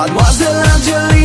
Mademoiselle Angelina,